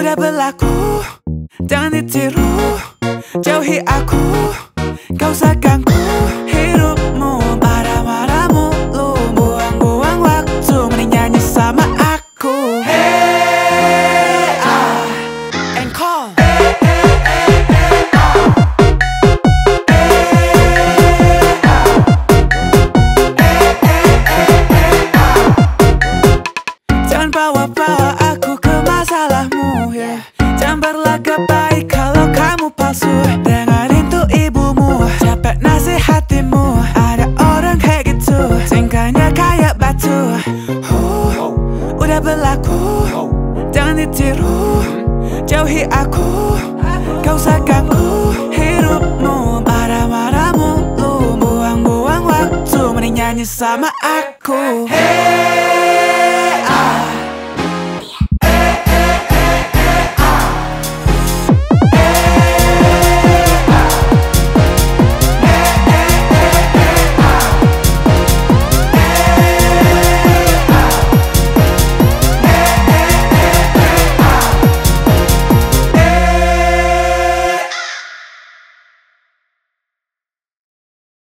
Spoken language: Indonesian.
Udah berlaku Jangan ditiru. Jauhi aku Kau usah ditiru Jauhi aku. Kau sakangku Hirupmu Marah-marah lu Buang-buang waktu Mending nyanyi sama aku. Hey!